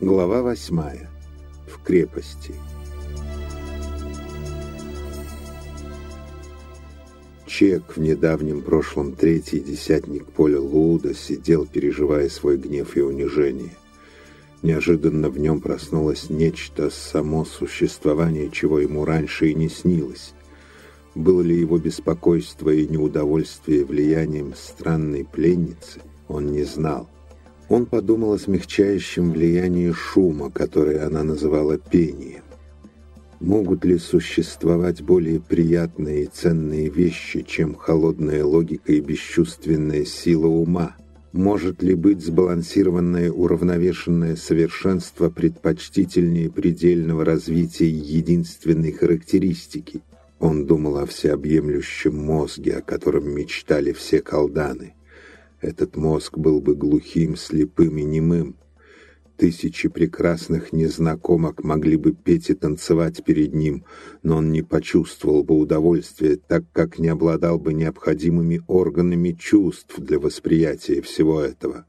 Глава восьмая. В крепости. Чек в недавнем прошлом третий десятник поля Луда сидел, переживая свой гнев и унижение. Неожиданно в нем проснулось нечто, само существование, чего ему раньше и не снилось. Было ли его беспокойство и неудовольствие влиянием странной пленницы, он не знал. Он подумал о смягчающем влиянии шума, которое она называла пением. Могут ли существовать более приятные и ценные вещи, чем холодная логика и бесчувственная сила ума? Может ли быть сбалансированное уравновешенное совершенство предпочтительнее предельного развития единственной характеристики? Он думал о всеобъемлющем мозге, о котором мечтали все колданы – этот мозг был бы глухим, слепым и немым. Тысячи прекрасных незнакомок могли бы петь и танцевать перед ним, но он не почувствовал бы удовольствия, так как не обладал бы необходимыми органами чувств для восприятия всего этого.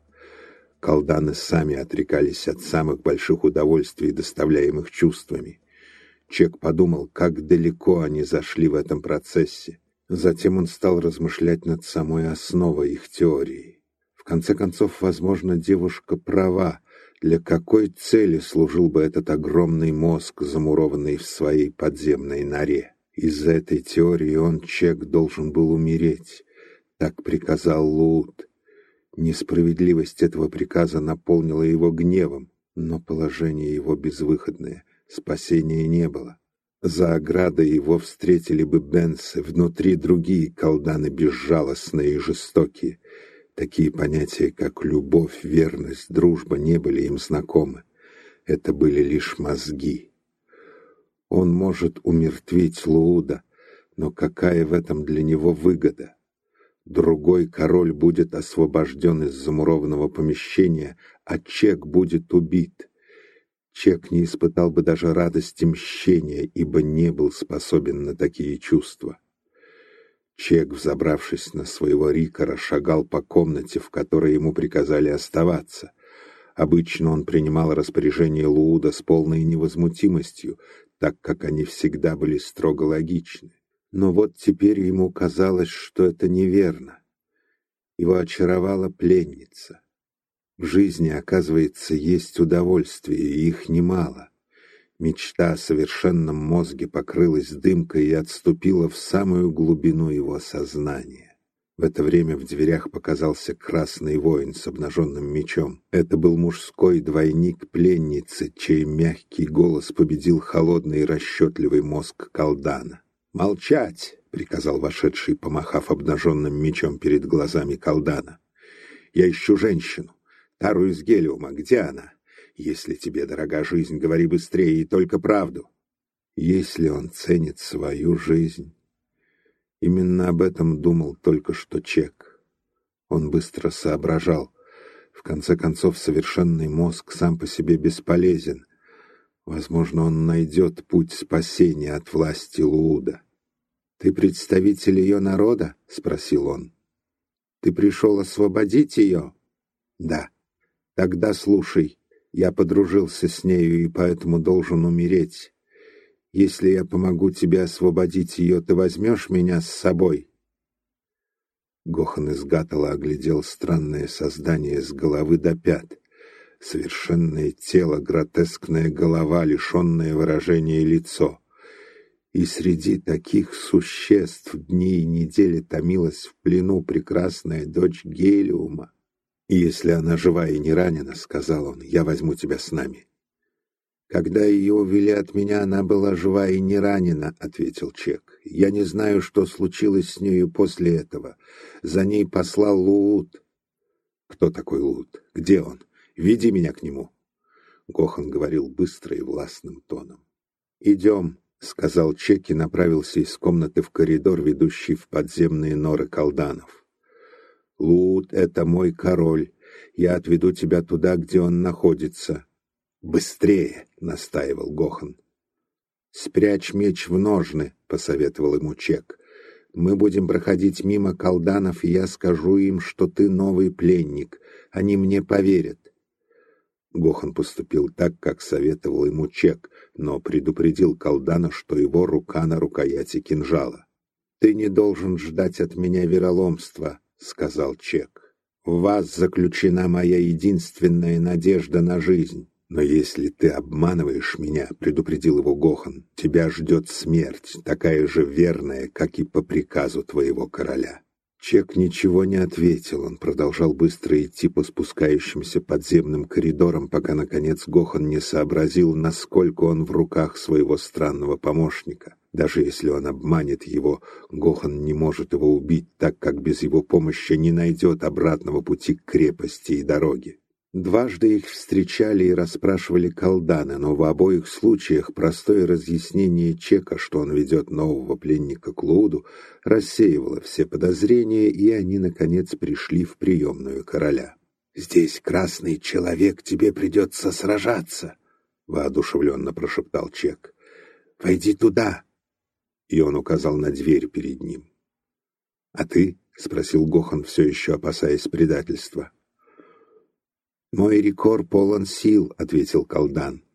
Колданы сами отрекались от самых больших удовольствий, доставляемых чувствами. Чек подумал, как далеко они зашли в этом процессе. Затем он стал размышлять над самой основой их теории. В конце концов, возможно, девушка права. Для какой цели служил бы этот огромный мозг, замурованный в своей подземной норе? Из-за этой теории он, Чек, должен был умереть. Так приказал Лут. Несправедливость этого приказа наполнила его гневом, но положение его безвыходное, спасения не было. За оградой его встретили бы Бенсы, внутри другие колданы безжалостные и жестокие. Такие понятия, как любовь, верность, дружба, не были им знакомы. Это были лишь мозги. Он может умертвить Лууда, но какая в этом для него выгода? Другой король будет освобожден из замурованного помещения, а Чек будет убит. Чек не испытал бы даже радости мщения, ибо не был способен на такие чувства. Чек, взобравшись на своего Рикара, шагал по комнате, в которой ему приказали оставаться. Обычно он принимал распоряжение Лууда с полной невозмутимостью, так как они всегда были строго логичны. Но вот теперь ему казалось, что это неверно. Его очаровала пленница. В жизни, оказывается, есть удовольствие, и их немало. Мечта о совершенном мозге покрылась дымкой и отступила в самую глубину его сознания. В это время в дверях показался красный воин с обнаженным мечом. Это был мужской двойник пленницы, чей мягкий голос победил холодный и расчетливый мозг колдана. «Молчать!» — приказал вошедший, помахав обнаженным мечом перед глазами колдана. «Я ищу женщину. Тару из Гелиума, где она? Если тебе дорога жизнь, говори быстрее и только правду. Если он ценит свою жизнь... Именно об этом думал только что Чек. Он быстро соображал. В конце концов, совершенный мозг сам по себе бесполезен. Возможно, он найдет путь спасения от власти Лууда. «Ты представитель ее народа?» — спросил он. «Ты пришел освободить ее?» «Да». Тогда слушай, я подружился с нею и поэтому должен умереть. Если я помогу тебе освободить ее, ты возьмешь меня с собой?» Гохан из Гатала оглядел странное создание с головы до пят. Совершенное тело, гротескная голова, лишенное выражения лицо. И среди таких существ дни и недели томилась в плену прекрасная дочь Гелиума. И если она жива и не ранена, — сказал он, — я возьму тебя с нами. Когда ее увели от меня, она была жива и не ранена, — ответил Чек. Я не знаю, что случилось с нею после этого. За ней послал Луут. Кто такой Луут? Где он? Веди меня к нему. Гохан говорил быстро и властным тоном. «Идем», — сказал Чек и направился из комнаты в коридор, ведущий в подземные норы колданов. Лут — это мой король. Я отведу тебя туда, где он находится. Быстрее, — настаивал Гохан. Спрячь меч в ножны, — посоветовал ему Чек. Мы будем проходить мимо колданов, и я скажу им, что ты новый пленник. Они мне поверят. Гохан поступил так, как советовал ему Чек, но предупредил колдана, что его рука на рукояти кинжала. «Ты не должен ждать от меня вероломства», — сказал Чек. «В вас заключена моя единственная надежда на жизнь. Но если ты обманываешь меня, — предупредил его Гохан, — тебя ждет смерть, такая же верная, как и по приказу твоего короля». Чек ничего не ответил, он продолжал быстро идти по спускающимся подземным коридорам, пока, наконец, Гохан не сообразил, насколько он в руках своего странного помощника. Даже если он обманет его, Гохан не может его убить, так как без его помощи не найдет обратного пути к крепости и дороге. Дважды их встречали и расспрашивали колданы, но в обоих случаях простое разъяснение Чека, что он ведет нового пленника к Лууду, рассеивало все подозрения, и они, наконец, пришли в приемную короля. «Здесь, красный человек, тебе придется сражаться», — воодушевленно прошептал Чек. «Войди туда!» И он указал на дверь перед ним. «А ты?» — спросил Гохан, все еще опасаясь предательства. «Мой рекор полон сил», — ответил колдан.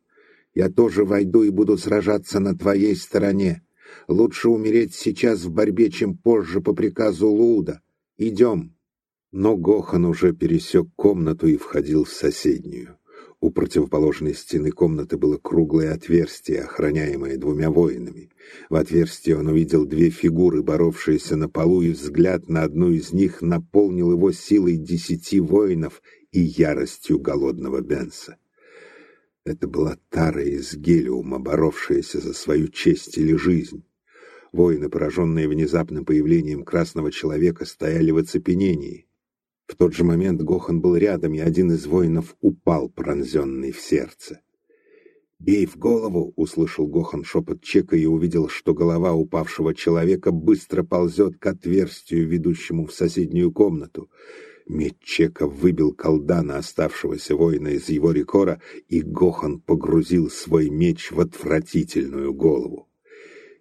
«Я тоже войду и буду сражаться на твоей стороне. Лучше умереть сейчас в борьбе, чем позже по приказу Луда. Идем». Но Гохан уже пересек комнату и входил в соседнюю. У противоположной стены комнаты было круглое отверстие, охраняемое двумя воинами. В отверстии он увидел две фигуры, боровшиеся на полу, и взгляд на одну из них наполнил его силой десяти воинов и яростью голодного Бенса. Это была Тара из Гелиума, боровшаяся за свою честь или жизнь. Воины, пораженные внезапным появлением красного человека, стояли в оцепенении. В тот же момент Гохан был рядом, и один из воинов упал, пронзенный в сердце. «Бей в голову!» — услышал Гохан шепот Чека и увидел, что голова упавшего человека быстро ползет к отверстию, ведущему в соседнюю комнату. Меч Чека выбил колдана, оставшегося воина из его рекора, и Гохан погрузил свой меч в отвратительную голову.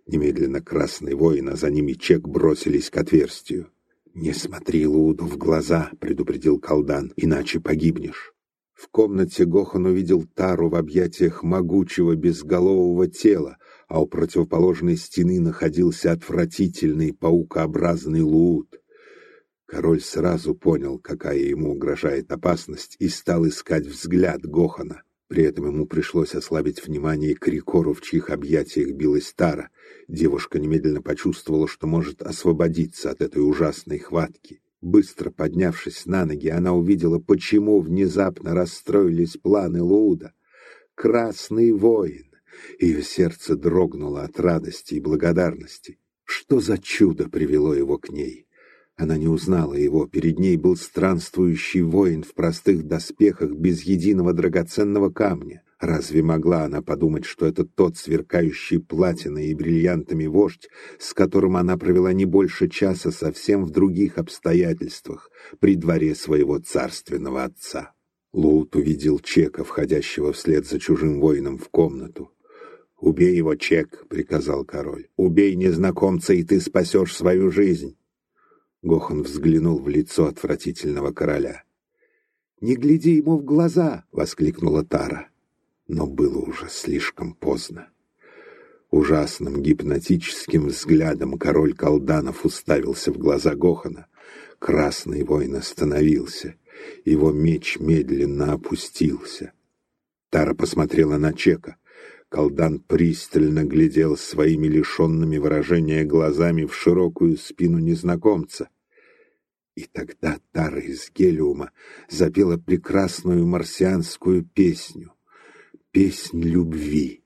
Немедленно красный воин, а за ними Чек бросились к отверстию. «Не смотри Луду в глаза», — предупредил колдан, — «иначе погибнешь». В комнате Гохан увидел Тару в объятиях могучего безголового тела, а у противоположной стены находился отвратительный паукообразный Лууд. Король сразу понял, какая ему угрожает опасность, и стал искать взгляд Гохана. При этом ему пришлось ослабить внимание к Рикору, в чьих объятиях билась Тара. Девушка немедленно почувствовала, что может освободиться от этой ужасной хватки. Быстро поднявшись на ноги, она увидела, почему внезапно расстроились планы Луда. «Красный воин!» Ее сердце дрогнуло от радости и благодарности. Что за чудо привело его к ней? Она не узнала его, перед ней был странствующий воин в простых доспехах без единого драгоценного камня. Разве могла она подумать, что это тот сверкающий платиной и бриллиантами вождь, с которым она провела не больше часа совсем в других обстоятельствах, при дворе своего царственного отца? Лут увидел Чека, входящего вслед за чужим воином в комнату. «Убей его, Чек», — приказал король. «Убей незнакомца, и ты спасешь свою жизнь». Гохан взглянул в лицо отвратительного короля. «Не гляди ему в глаза!» — воскликнула Тара. Но было уже слишком поздно. Ужасным гипнотическим взглядом король Колданов уставился в глаза Гохана. Красный воин остановился. Его меч медленно опустился. Тара посмотрела на Чека. Колдан пристально глядел своими лишенными выражения глазами в широкую спину незнакомца. И тогда Тара из Гелиума запела прекрасную марсианскую песню, песнь любви.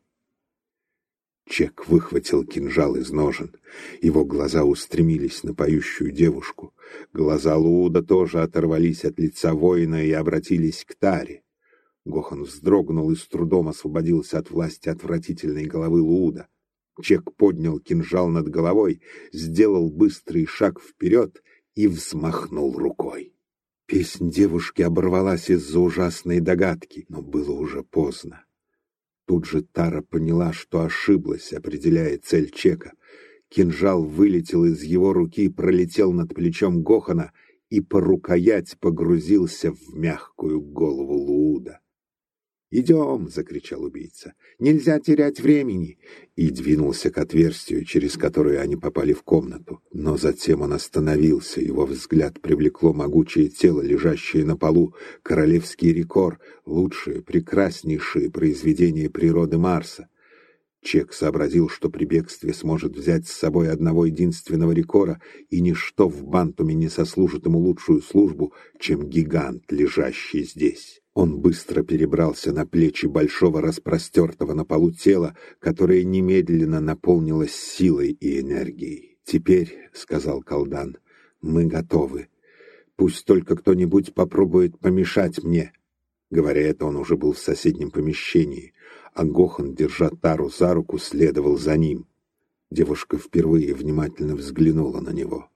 Чек выхватил кинжал из ножен. Его глаза устремились на поющую девушку. Глаза Луда тоже оторвались от лица воина и обратились к Таре. Гохан вздрогнул и с трудом освободился от власти отвратительной головы Луда. Чек поднял кинжал над головой, сделал быстрый шаг вперед и взмахнул рукой. Песнь девушки оборвалась из-за ужасной догадки, но было уже поздно. Тут же Тара поняла, что ошиблась, определяя цель Чека. Кинжал вылетел из его руки, пролетел над плечом Гохана и по рукоять погрузился в мягкую голову Лууда. «Идем!» — закричал убийца. «Нельзя терять времени!» И двинулся к отверстию, через которое они попали в комнату. Но затем он остановился, его взгляд привлекло могучее тело, лежащее на полу, королевский рекор, лучшее, прекраснейшее произведение природы Марса. Чек сообразил, что при бегстве сможет взять с собой одного единственного рекора, и ничто в Бантуме не сослужит ему лучшую службу, чем гигант, лежащий здесь. Он быстро перебрался на плечи большого распростертого на полу тела, которое немедленно наполнилось силой и энергией. «Теперь», — сказал колдан, — «мы готовы. Пусть только кто-нибудь попробует помешать мне». Говоря это, он уже был в соседнем помещении а Гохан, держа Тару за руку, следовал за ним. Девушка впервые внимательно взглянула на него.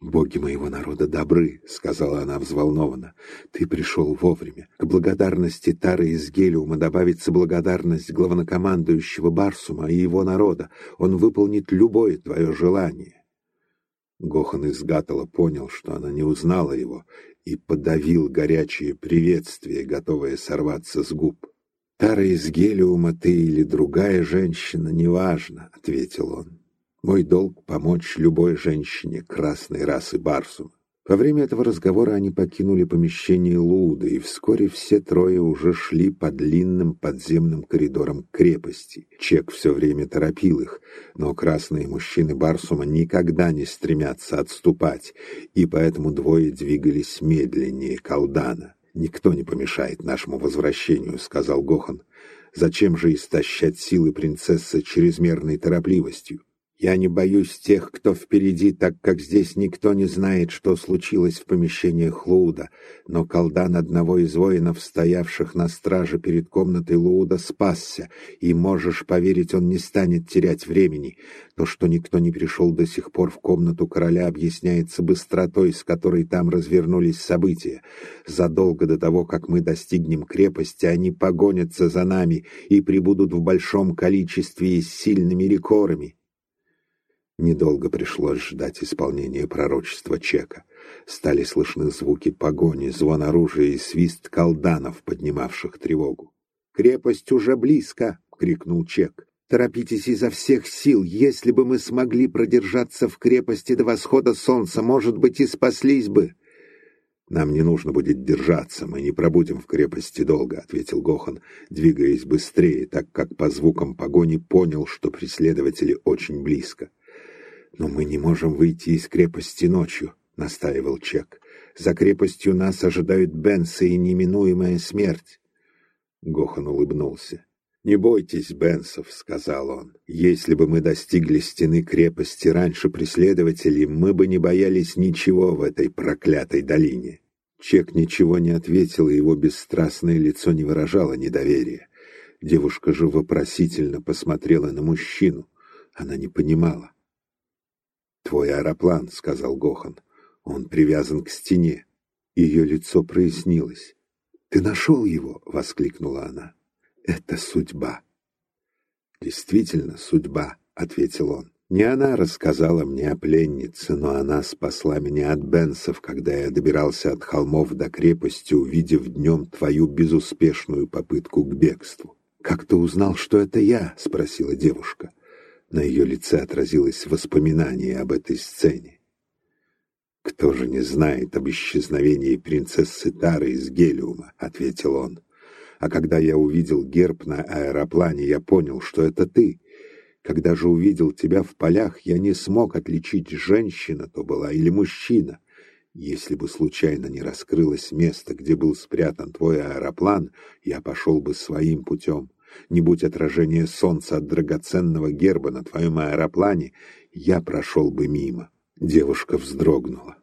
«Боги моего народа добры», — сказала она взволнованно. «Ты пришел вовремя. К благодарности Тары из Гелиума добавится благодарность главнокомандующего Барсума и его народа. Он выполнит любое твое желание». Гохан из Гатала понял, что она не узнала его, и подавил горячее приветствие, готовое сорваться с губ. «Тара из гелиума ты или другая женщина, неважно», — ответил он. «Мой долг — помочь любой женщине красной расы Барсума». Во время этого разговора они покинули помещение Луда, и вскоре все трое уже шли по длинным подземным коридорам крепости. Чек все время торопил их, но красные мужчины Барсума никогда не стремятся отступать, и поэтому двое двигались медленнее Калдана. «Никто не помешает нашему возвращению», — сказал Гохан. «Зачем же истощать силы принцессы чрезмерной торопливостью? Я не боюсь тех, кто впереди, так как здесь никто не знает, что случилось в помещениях Луда, но колдан одного из воинов, стоявших на страже перед комнатой Луда, спасся, и, можешь поверить, он не станет терять времени. То, что никто не пришел до сих пор в комнату короля, объясняется быстротой, с которой там развернулись события. Задолго до того, как мы достигнем крепости, они погонятся за нами и прибудут в большом количестве и с сильными рекорами. Недолго пришлось ждать исполнения пророчества Чека. Стали слышны звуки погони, звон оружия и свист колданов, поднимавших тревогу. «Крепость уже близко!» — крикнул Чек. «Торопитесь изо всех сил! Если бы мы смогли продержаться в крепости до восхода солнца, может быть, и спаслись бы!» «Нам не нужно будет держаться, мы не пробудем в крепости долго», — ответил Гохан, двигаясь быстрее, так как по звукам погони понял, что преследователи очень близко. «Но мы не можем выйти из крепости ночью», — настаивал Чек. «За крепостью нас ожидают Бенсы и неминуемая смерть». Гохан улыбнулся. «Не бойтесь, Бенсов», — сказал он. «Если бы мы достигли стены крепости раньше преследователей, мы бы не боялись ничего в этой проклятой долине». Чек ничего не ответил, и его бесстрастное лицо не выражало недоверия. Девушка же вопросительно посмотрела на мужчину. Она не понимала. «Твой аэроплан», — сказал Гохан. «Он привязан к стене». Ее лицо прояснилось. «Ты нашел его?» — воскликнула она. «Это судьба». «Действительно судьба», — ответил он. «Не она рассказала мне о пленнице, но она спасла меня от бенсов, когда я добирался от холмов до крепости, увидев днем твою безуспешную попытку к бегству». «Как ты узнал, что это я?» — спросила девушка. На ее лице отразилось воспоминание об этой сцене. «Кто же не знает об исчезновении принцессы Тары из Гелиума?» — ответил он. «А когда я увидел герб на аэроплане, я понял, что это ты. Когда же увидел тебя в полях, я не смог отличить, женщина то была или мужчина. Если бы случайно не раскрылось место, где был спрятан твой аэроплан, я пошел бы своим путем. Не будь отражения солнца от драгоценного герба на твоем аэроплане, я прошел бы мимо. Девушка вздрогнула.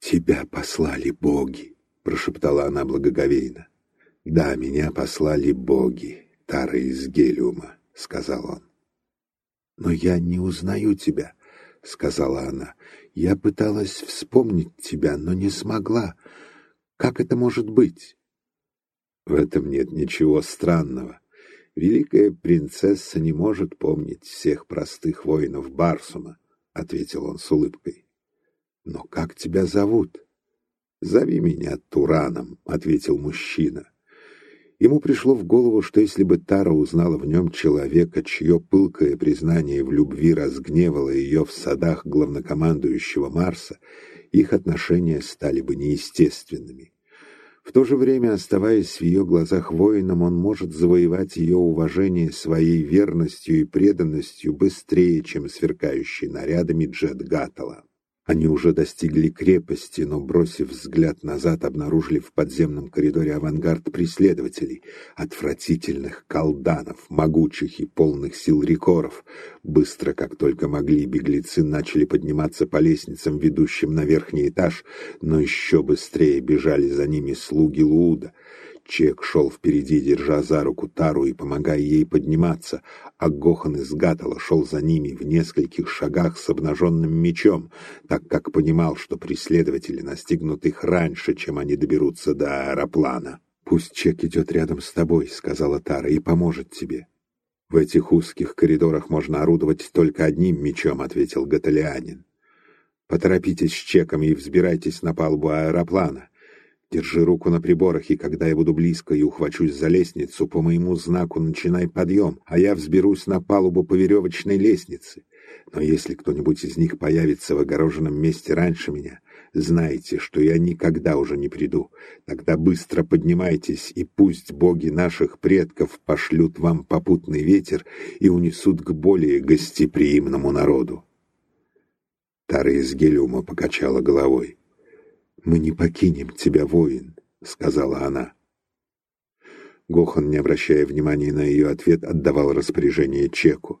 «Тебя послали боги», — прошептала она благоговейно. «Да, меня послали боги, Тара из Гелиума», — сказал он. «Но я не узнаю тебя», — сказала она. «Я пыталась вспомнить тебя, но не смогла. Как это может быть?» «В этом нет ничего странного. «Великая принцесса не может помнить всех простых воинов Барсума», — ответил он с улыбкой. «Но как тебя зовут?» «Зови меня Тураном», — ответил мужчина. Ему пришло в голову, что если бы Тара узнала в нем человека, чье пылкое признание в любви разгневало ее в садах главнокомандующего Марса, их отношения стали бы неестественными. В то же время, оставаясь в ее глазах воином, он может завоевать ее уважение своей верностью и преданностью быстрее, чем сверкающий нарядами Джет Гаттала. Они уже достигли крепости, но, бросив взгляд назад, обнаружили в подземном коридоре авангард преследователей, отвратительных колданов, могучих и полных сил рекоров. Быстро, как только могли, беглецы начали подниматься по лестницам, ведущим на верхний этаж, но еще быстрее бежали за ними слуги Луда — Чек шел впереди, держа за руку Тару и помогая ей подниматься, а Гохан из Гатала шел за ними в нескольких шагах с обнаженным мечом, так как понимал, что преследователи настигнут их раньше, чем они доберутся до аэроплана. «Пусть Чек идет рядом с тобой», — сказала Тара, — «и поможет тебе». «В этих узких коридорах можно орудовать только одним мечом», — ответил Гаталианин. «Поторопитесь с Чеком и взбирайтесь на палубу аэроплана. Держи руку на приборах, и когда я буду близко и ухвачусь за лестницу, по моему знаку начинай подъем, а я взберусь на палубу по веревочной лестнице. Но если кто-нибудь из них появится в огороженном месте раньше меня, знайте, что я никогда уже не приду. Тогда быстро поднимайтесь, и пусть боги наших предков пошлют вам попутный ветер и унесут к более гостеприимному народу. Тара из Гелиума покачала головой. «Мы не покинем тебя, воин», — сказала она. Гохан, не обращая внимания на ее ответ, отдавал распоряжение Чеку.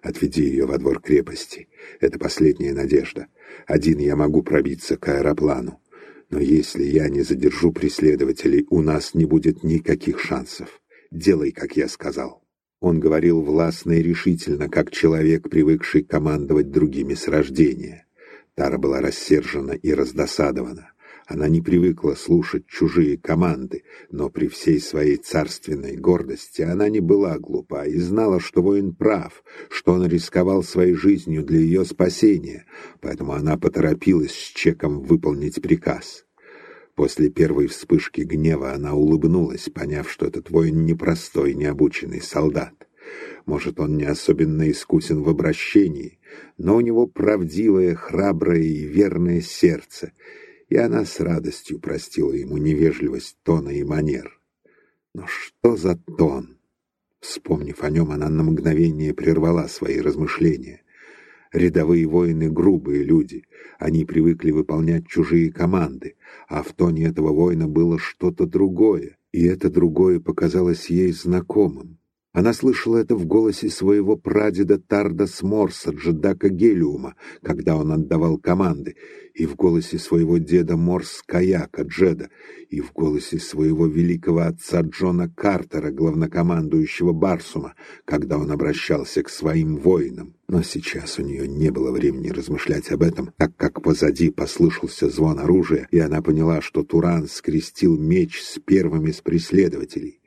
«Отведи ее во двор крепости. Это последняя надежда. Один я могу пробиться к аэроплану. Но если я не задержу преследователей, у нас не будет никаких шансов. Делай, как я сказал». Он говорил властно и решительно, как человек, привыкший командовать другими с рождения. Тара была рассержена и раздосадована. Она не привыкла слушать чужие команды, но при всей своей царственной гордости она не была глупа и знала, что воин прав, что он рисковал своей жизнью для ее спасения, поэтому она поторопилась с чеком выполнить приказ. После первой вспышки гнева она улыбнулась, поняв, что этот воин непростой, необученный солдат. Может, он не особенно искусен в обращении, но у него правдивое, храброе и верное сердце, и она с радостью простила ему невежливость тона и манер. Но что за тон? Вспомнив о нем, она на мгновение прервала свои размышления. Рядовые воины — грубые люди. Они привыкли выполнять чужие команды, а в тоне этого воина было что-то другое, и это другое показалось ей знакомым. Она слышала это в голосе своего прадеда Тарда Сморса, Джедака Гелиума, когда он отдавал команды, и в голосе своего деда Морс Каяка Джеда, и в голосе своего великого отца Джона Картера, главнокомандующего Барсума, когда он обращался к своим воинам. Но сейчас у нее не было времени размышлять об этом, так как позади послышался звон оружия, и она поняла, что Туран скрестил меч с первым из преследователей.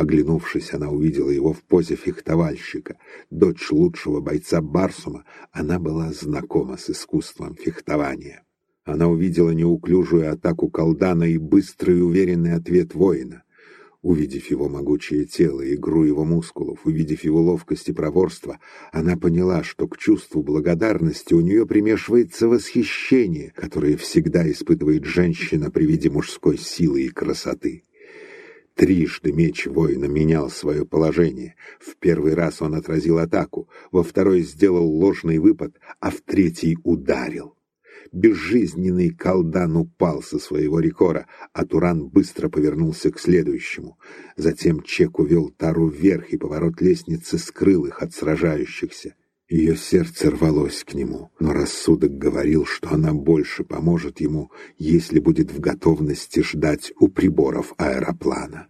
Оглянувшись, она увидела его в позе фехтовальщика. Дочь лучшего бойца Барсума, она была знакома с искусством фехтования. Она увидела неуклюжую атаку колдана и быстрый и уверенный ответ воина. Увидев его могучее тело, игру его мускулов, увидев его ловкость и проворство, она поняла, что к чувству благодарности у нее примешивается восхищение, которое всегда испытывает женщина при виде мужской силы и красоты. Трижды меч воина менял свое положение. В первый раз он отразил атаку, во второй сделал ложный выпад, а в третий ударил. Безжизненный колдан упал со своего рекора, а Туран быстро повернулся к следующему. Затем Чек увел Тару вверх, и поворот лестницы скрыл их от сражающихся. Ее сердце рвалось к нему, но рассудок говорил, что она больше поможет ему, если будет в готовности ждать у приборов аэроплана.